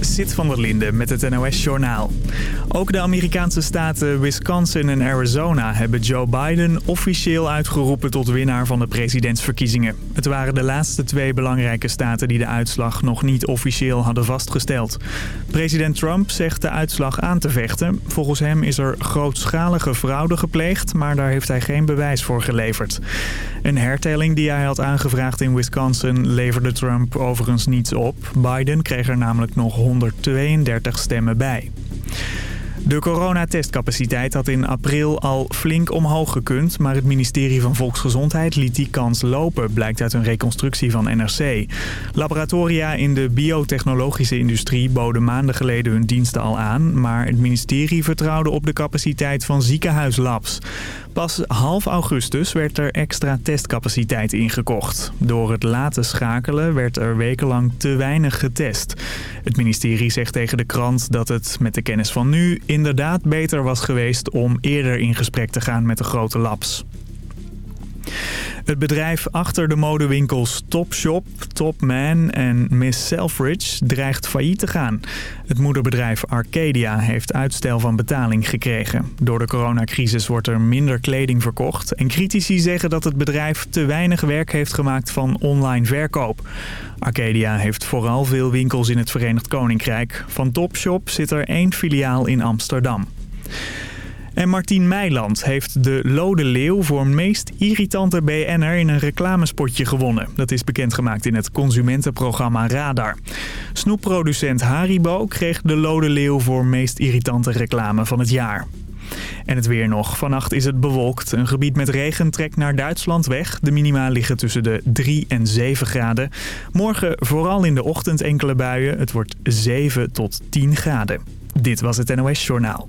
Zit van der Linde met het NOS-journaal. Ook de Amerikaanse staten Wisconsin en Arizona hebben Joe Biden officieel uitgeroepen tot winnaar van de presidentsverkiezingen. Het waren de laatste twee belangrijke staten die de uitslag nog niet officieel hadden vastgesteld. President Trump zegt de uitslag aan te vechten. Volgens hem is er grootschalige fraude gepleegd, maar daar heeft hij geen bewijs voor geleverd. Een hertelling die hij had aangevraagd in Wisconsin leverde Trump overigens niets op. Biden kreeg er namelijk nog 132 stemmen bij. De coronatestcapaciteit had in april al flink omhoog gekund... maar het ministerie van Volksgezondheid liet die kans lopen... blijkt uit een reconstructie van NRC. Laboratoria in de biotechnologische industrie boden maanden geleden hun diensten al aan... maar het ministerie vertrouwde op de capaciteit van ziekenhuislabs. Pas half augustus werd er extra testcapaciteit ingekocht. Door het laten schakelen werd er wekenlang te weinig getest. Het ministerie zegt tegen de krant dat het met de kennis van nu inderdaad beter was geweest om eerder in gesprek te gaan met de grote labs. Het bedrijf achter de modewinkels Topshop, Topman en Miss Selfridge dreigt failliet te gaan. Het moederbedrijf Arcadia heeft uitstel van betaling gekregen. Door de coronacrisis wordt er minder kleding verkocht. En critici zeggen dat het bedrijf te weinig werk heeft gemaakt van online verkoop. Arcadia heeft vooral veel winkels in het Verenigd Koninkrijk. Van Topshop zit er één filiaal in Amsterdam. En Martien Meiland heeft de Lode Leeuw voor meest irritante BN'er in een reclamespotje gewonnen. Dat is bekendgemaakt in het consumentenprogramma Radar. Snoepproducent Haribo kreeg de Lode Leeuw voor meest irritante reclame van het jaar. En het weer nog. Vannacht is het bewolkt. Een gebied met regen trekt naar Duitsland weg. De minima liggen tussen de 3 en 7 graden. Morgen vooral in de ochtend enkele buien. Het wordt 7 tot 10 graden. Dit was het NOS Journaal.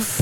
so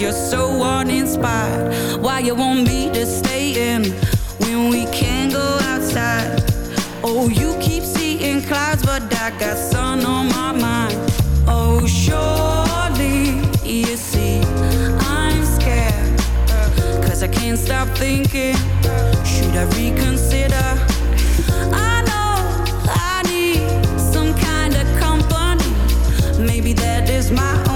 you're so uninspired. Why you want me to stay in When we can go outside? Oh, you keep seeing clouds But I got sun on my mind. Oh, surely you see I'm scared Cause I can't stop thinking. Should I reconsider? I know I need some kind of company. Maybe that is my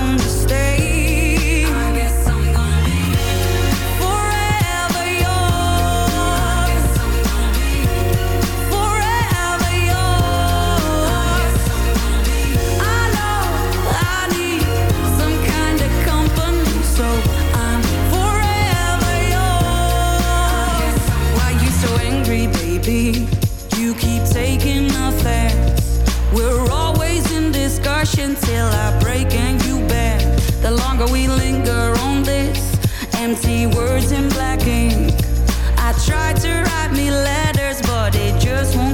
until I break and you bend. The longer we linger on this, empty words in black ink. I tried to write me letters, but it just won't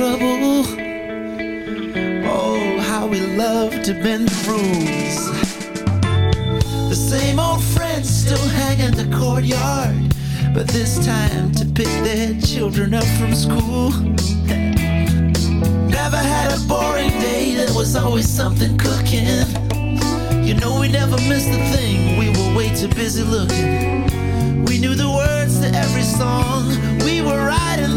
Trouble. Oh, how we love to bend the rules. Same old friends still hang in the courtyard, but this time to pick their children up from school. Never had a boring day, there was always something cooking. You know we never missed a thing, we were way too busy looking. We knew the words to every song. We were right and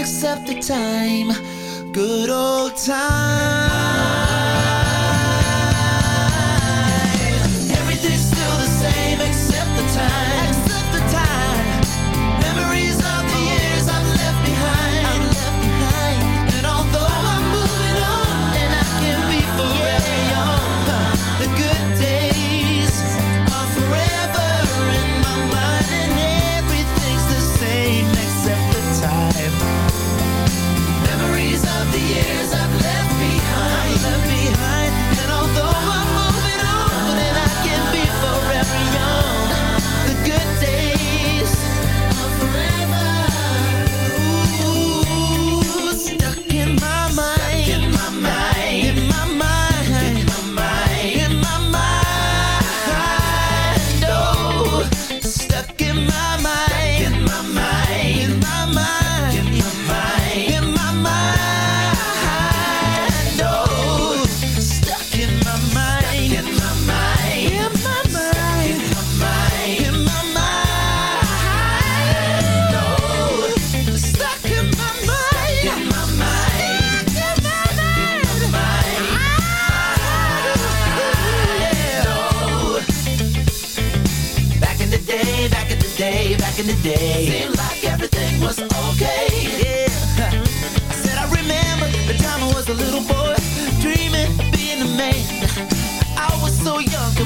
except the time. Good old time.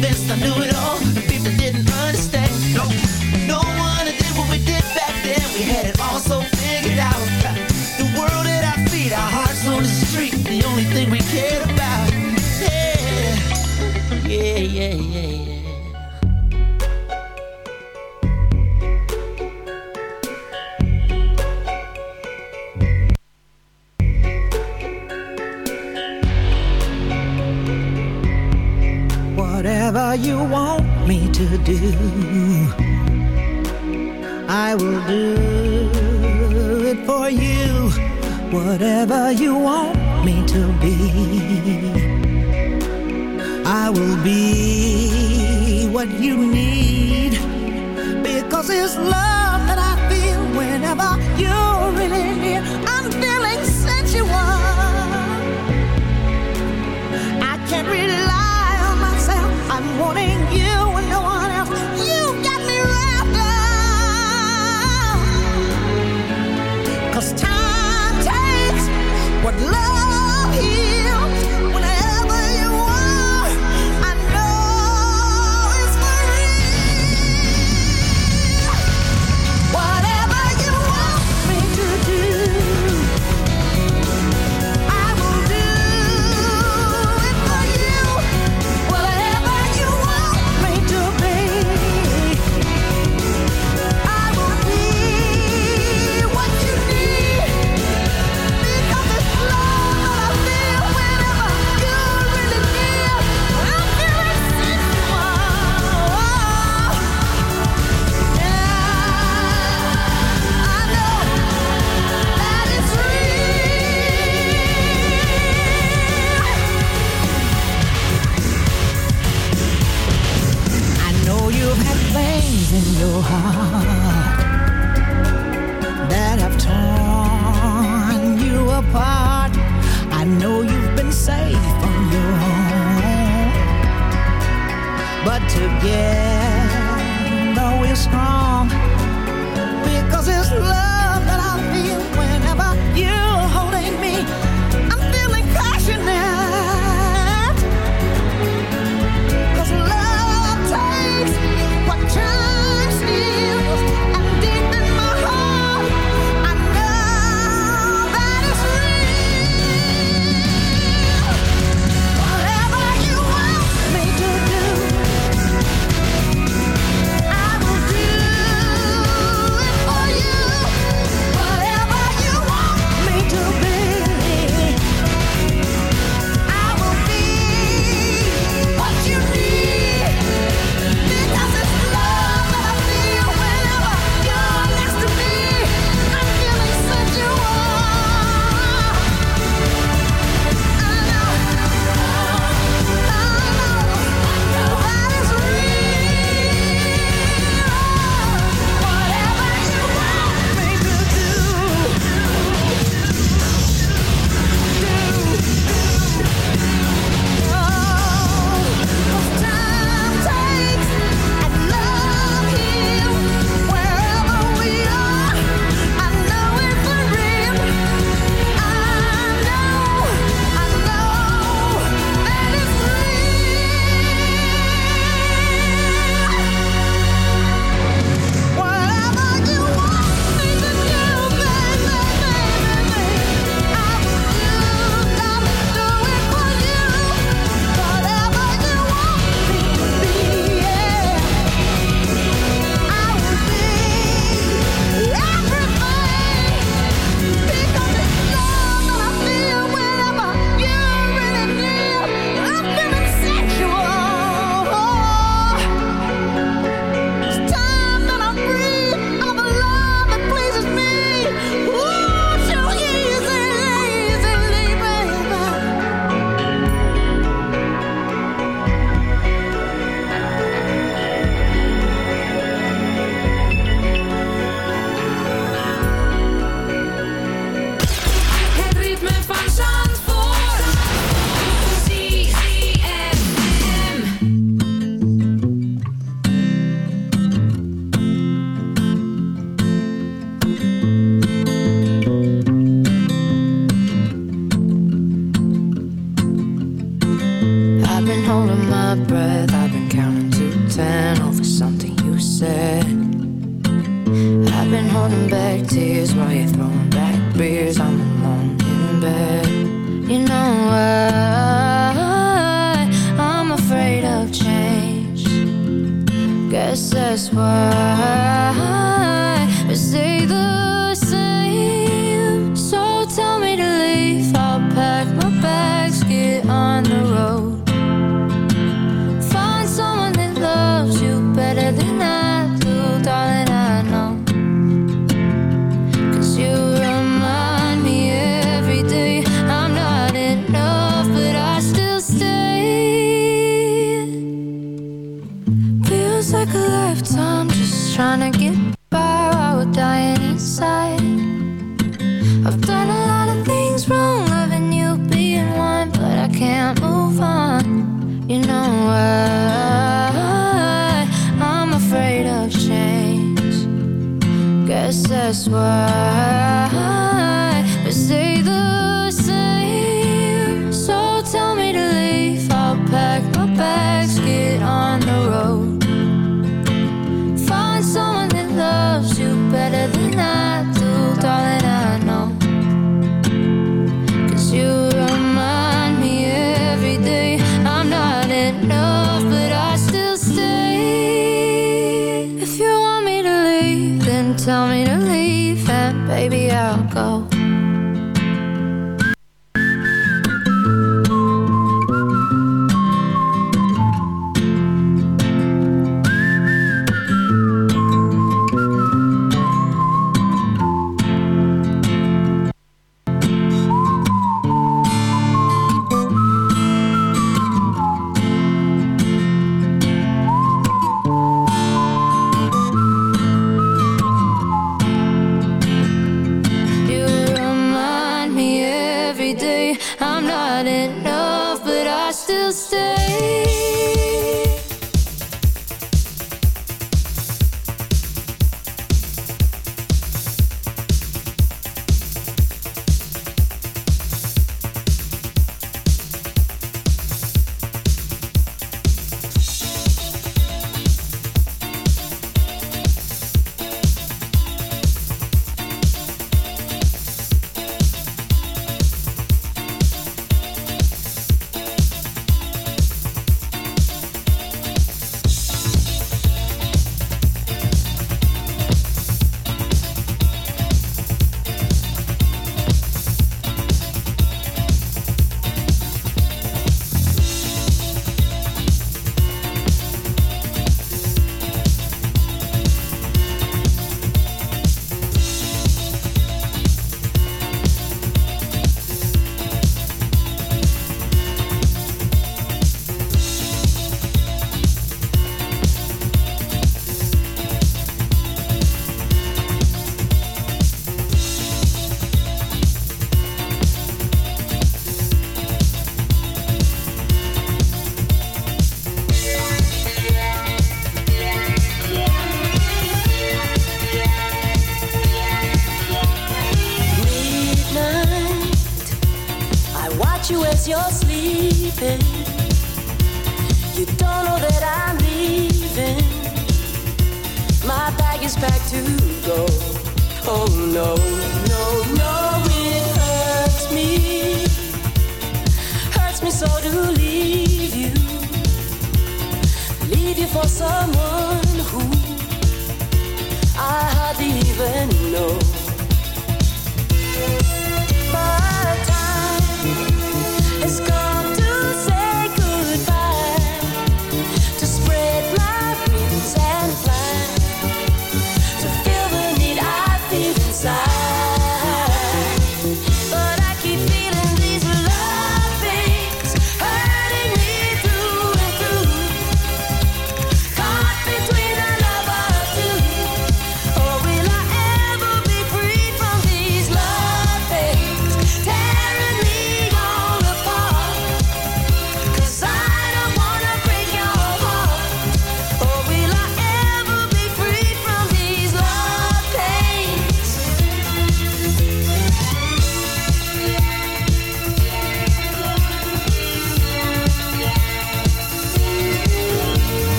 I knew it all. The people didn't whatever you want me to be. I will be what you need because it's love that I feel whenever you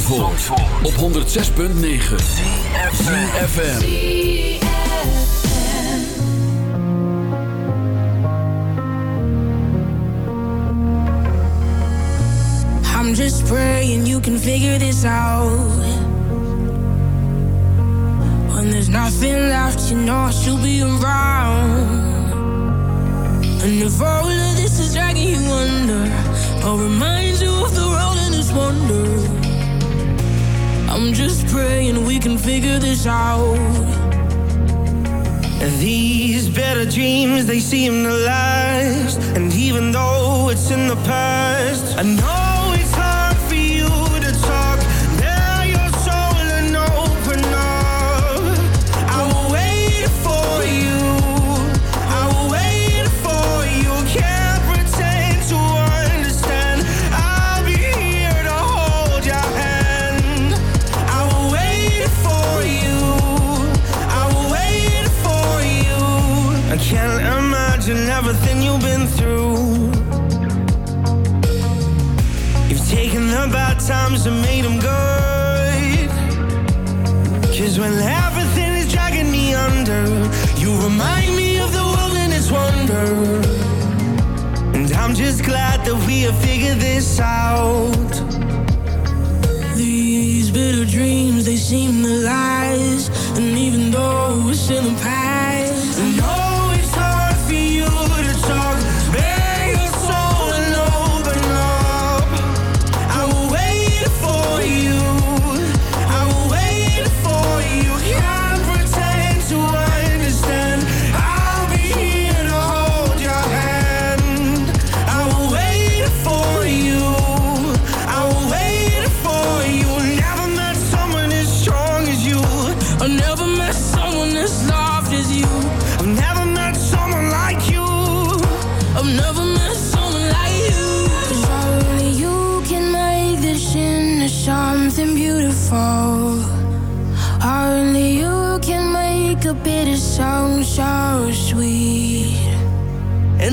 Zandvoort, Zandvoort. op 106.9 CFFM I'm just praying you can figure this out. When there's nothing left you know I should be around. And if all of this is dragging you under Or reminds you of the road and its wonder. I'm just praying we can figure this out. These better dreams, they seem to last. And even though it's in the past, I know. times that made them good. Cause when everything is dragging me under, you remind me of the world and its wonder. And I'm just glad that we have figured this out. These bitter dreams, they seem the lies. And even though we're still in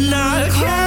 and I can't